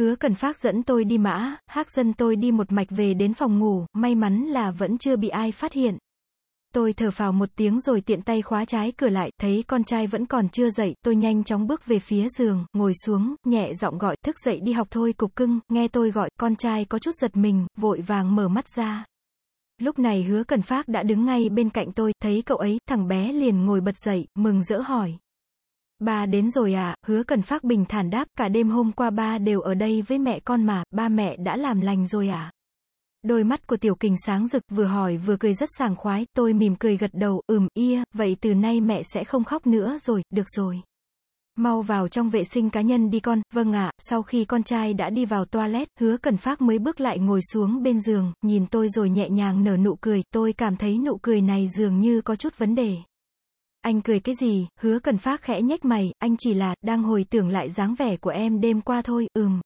hứa cần phát dẫn tôi đi mã, hát dân tôi đi một mạch về đến phòng ngủ, may mắn là vẫn chưa bị ai phát hiện. Tôi thở phào một tiếng rồi tiện tay khóa trái cửa lại, thấy con trai vẫn còn chưa dậy, tôi nhanh chóng bước về phía giường, ngồi xuống, nhẹ giọng gọi, thức dậy đi học thôi cục cưng, nghe tôi gọi, con trai có chút giật mình, vội vàng mở mắt ra. Lúc này hứa cần phát đã đứng ngay bên cạnh tôi, thấy cậu ấy, thằng bé liền ngồi bật dậy, mừng rỡ hỏi. Ba đến rồi à, hứa cần phát bình thản đáp, cả đêm hôm qua ba đều ở đây với mẹ con mà, ba mẹ đã làm lành rồi à. Đôi mắt của tiểu kình sáng rực, vừa hỏi vừa cười rất sảng khoái, tôi mỉm cười gật đầu, ừm, ia, vậy từ nay mẹ sẽ không khóc nữa rồi, được rồi. Mau vào trong vệ sinh cá nhân đi con, vâng ạ, sau khi con trai đã đi vào toilet, hứa cần phát mới bước lại ngồi xuống bên giường, nhìn tôi rồi nhẹ nhàng nở nụ cười, tôi cảm thấy nụ cười này dường như có chút vấn đề. Anh cười cái gì, hứa cần phát khẽ nhếch mày, anh chỉ là, đang hồi tưởng lại dáng vẻ của em đêm qua thôi, ừm.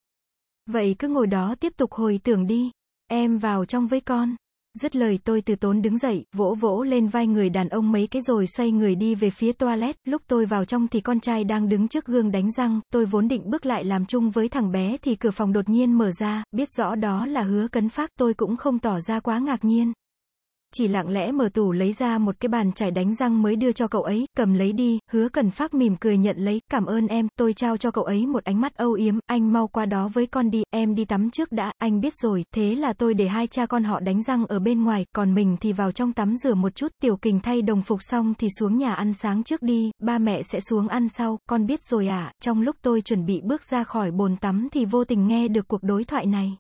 Vậy cứ ngồi đó tiếp tục hồi tưởng đi. Em vào trong với con. Dứt lời tôi từ tốn đứng dậy, vỗ vỗ lên vai người đàn ông mấy cái rồi xoay người đi về phía toilet, lúc tôi vào trong thì con trai đang đứng trước gương đánh răng, tôi vốn định bước lại làm chung với thằng bé thì cửa phòng đột nhiên mở ra, biết rõ đó là hứa cấn phát tôi cũng không tỏ ra quá ngạc nhiên chỉ lặng lẽ mở tủ lấy ra một cái bàn chải đánh răng mới đưa cho cậu ấy, cầm lấy đi, hứa cần phát mỉm cười nhận lấy, cảm ơn em, tôi trao cho cậu ấy một ánh mắt âu yếm, anh mau qua đó với con đi, em đi tắm trước đã, anh biết rồi, thế là tôi để hai cha con họ đánh răng ở bên ngoài, còn mình thì vào trong tắm rửa một chút, tiểu kình thay đồng phục xong thì xuống nhà ăn sáng trước đi, ba mẹ sẽ xuống ăn sau, con biết rồi à, trong lúc tôi chuẩn bị bước ra khỏi bồn tắm thì vô tình nghe được cuộc đối thoại này.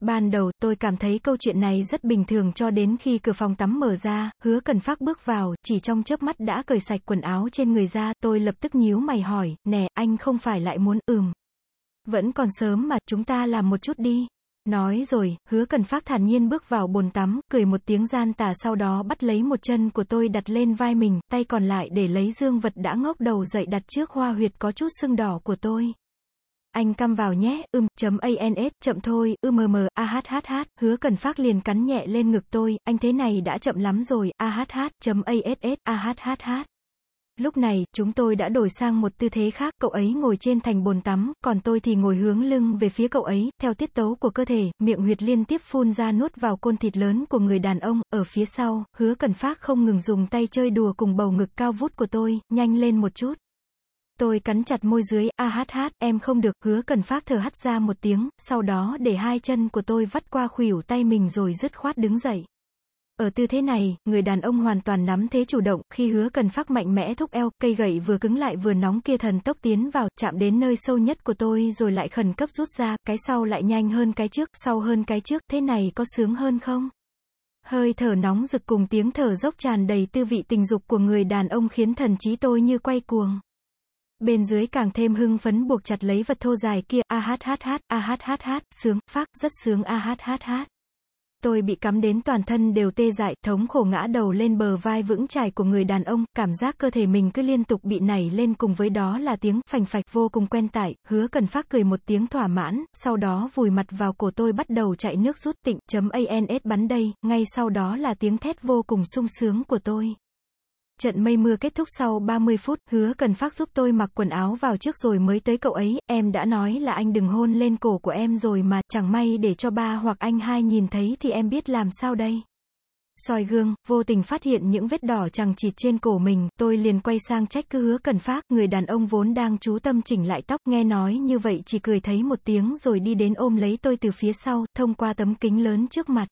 Ban đầu, tôi cảm thấy câu chuyện này rất bình thường cho đến khi cửa phòng tắm mở ra, hứa cần phát bước vào, chỉ trong chớp mắt đã cởi sạch quần áo trên người ra, tôi lập tức nhíu mày hỏi, nè, anh không phải lại muốn, ừm. Vẫn còn sớm mà, chúng ta làm một chút đi. Nói rồi, hứa cần phát thản nhiên bước vào bồn tắm, cười một tiếng gian tà sau đó bắt lấy một chân của tôi đặt lên vai mình, tay còn lại để lấy dương vật đã ngốc đầu dậy đặt trước hoa huyệt có chút sưng đỏ của tôi. Anh căm vào nhé, ưm, chấm ans, chậm thôi, ưm mờ, ahhh, hứa cần phát liền cắn nhẹ lên ngực tôi, anh thế này đã chậm lắm rồi, ahh, chấm ass, ahhh. Lúc này, chúng tôi đã đổi sang một tư thế khác, cậu ấy ngồi trên thành bồn tắm, còn tôi thì ngồi hướng lưng về phía cậu ấy, theo tiết tấu của cơ thể, miệng huyệt liên tiếp phun ra nuốt vào côn thịt lớn của người đàn ông, ở phía sau, hứa cần phát không ngừng dùng tay chơi đùa cùng bầu ngực cao vút của tôi, nhanh lên một chút. Tôi cắn chặt môi dưới, a hát hát, em không được, hứa cần phát thở hắt ra một tiếng, sau đó để hai chân của tôi vắt qua khuỷu tay mình rồi dứt khoát đứng dậy. Ở tư thế này, người đàn ông hoàn toàn nắm thế chủ động, khi hứa cần phát mạnh mẽ thúc eo, cây gậy vừa cứng lại vừa nóng kia thần tốc tiến vào, chạm đến nơi sâu nhất của tôi rồi lại khẩn cấp rút ra, cái sau lại nhanh hơn cái trước, sau hơn cái trước, thế này có sướng hơn không? Hơi thở nóng rực cùng tiếng thở dốc tràn đầy tư vị tình dục của người đàn ông khiến thần trí tôi như quay cuồng. Bên dưới càng thêm hưng phấn buộc chặt lấy vật thô dài kia, a hát hát hát, a hát hát hát, sướng, phát, rất sướng. A hát hát hát. Tôi bị cắm đến toàn thân đều tê dại, thống khổ ngã đầu lên bờ vai vững chãi của người đàn ông, cảm giác cơ thể mình cứ liên tục bị nảy lên cùng với đó là tiếng phành phạch vô cùng quen tải, hứa cần phát cười một tiếng thỏa mãn, sau đó vùi mặt vào cổ tôi bắt đầu chạy nước rút tịnh, chấm ans bắn đây, ngay sau đó là tiếng thét vô cùng sung sướng của tôi. Trận mây mưa kết thúc sau 30 phút, hứa cần phát giúp tôi mặc quần áo vào trước rồi mới tới cậu ấy, em đã nói là anh đừng hôn lên cổ của em rồi mà, chẳng may để cho ba hoặc anh hai nhìn thấy thì em biết làm sao đây. soi gương, vô tình phát hiện những vết đỏ chẳng chịt trên cổ mình, tôi liền quay sang trách cứ hứa cần phát, người đàn ông vốn đang chú tâm chỉnh lại tóc, nghe nói như vậy chỉ cười thấy một tiếng rồi đi đến ôm lấy tôi từ phía sau, thông qua tấm kính lớn trước mặt.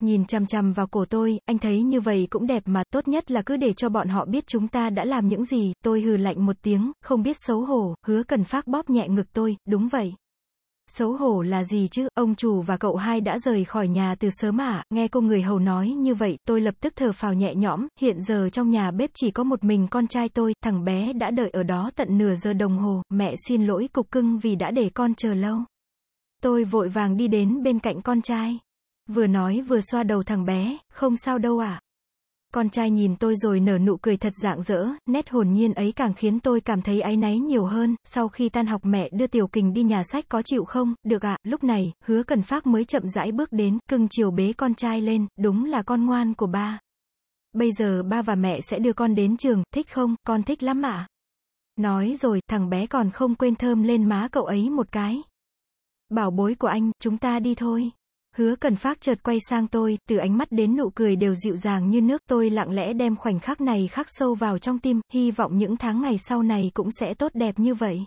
Nhìn chằm chằm vào cổ tôi, anh thấy như vậy cũng đẹp mà, tốt nhất là cứ để cho bọn họ biết chúng ta đã làm những gì, tôi hừ lạnh một tiếng, không biết xấu hổ, hứa cần phát bóp nhẹ ngực tôi, đúng vậy. Xấu hổ là gì chứ, ông chủ và cậu hai đã rời khỏi nhà từ sớm à, nghe cô người hầu nói như vậy, tôi lập tức thở phào nhẹ nhõm, hiện giờ trong nhà bếp chỉ có một mình con trai tôi, thằng bé đã đợi ở đó tận nửa giờ đồng hồ, mẹ xin lỗi cục cưng vì đã để con chờ lâu. Tôi vội vàng đi đến bên cạnh con trai. Vừa nói vừa xoa đầu thằng bé, không sao đâu à. Con trai nhìn tôi rồi nở nụ cười thật dạng dỡ, nét hồn nhiên ấy càng khiến tôi cảm thấy áy náy nhiều hơn, sau khi tan học mẹ đưa Tiểu Kình đi nhà sách có chịu không, được ạ, lúc này, hứa cần phát mới chậm rãi bước đến, cưng chiều bế con trai lên, đúng là con ngoan của ba. Bây giờ ba và mẹ sẽ đưa con đến trường, thích không, con thích lắm ạ. Nói rồi, thằng bé còn không quên thơm lên má cậu ấy một cái. Bảo bối của anh, chúng ta đi thôi. Hứa cần phát chợt quay sang tôi, từ ánh mắt đến nụ cười đều dịu dàng như nước, tôi lặng lẽ đem khoảnh khắc này khắc sâu vào trong tim, hy vọng những tháng ngày sau này cũng sẽ tốt đẹp như vậy.